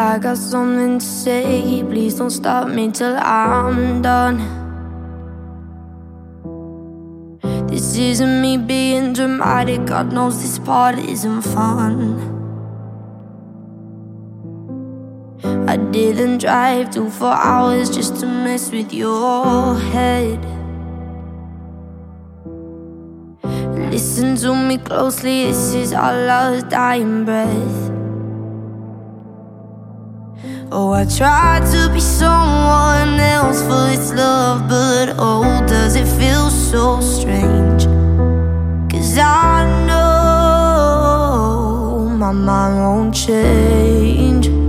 I got something to say. Please don't stop me till I'm done. This isn't me being dramatic. God knows this part isn't fun. I didn't drive two, four hours just to mess with your head. Listen to me closely, this is our last dying breath. Oh, I tried to be someone else for this love, but oh, does it feel so strange? Cause I know my mind won't change.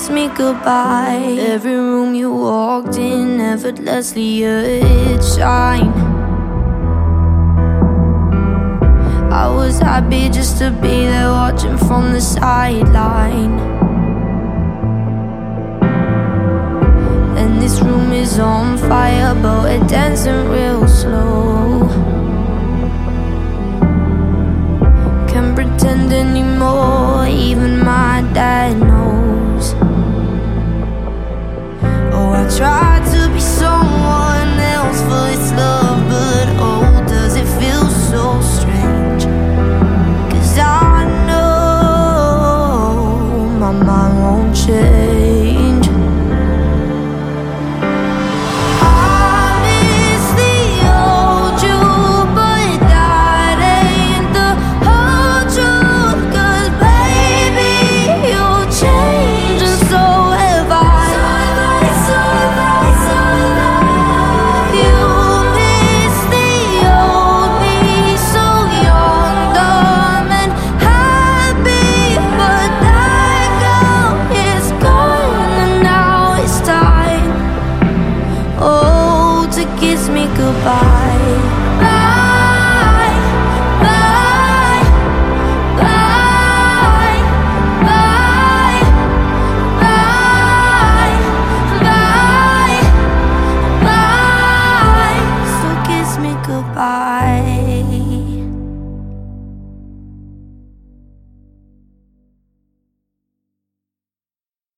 Kiss me goodbye. Every room you walked in, effortlessly you'd shine. I was happy just to be there watching from the sideline. And this room is on fire, but we're dancing real slow.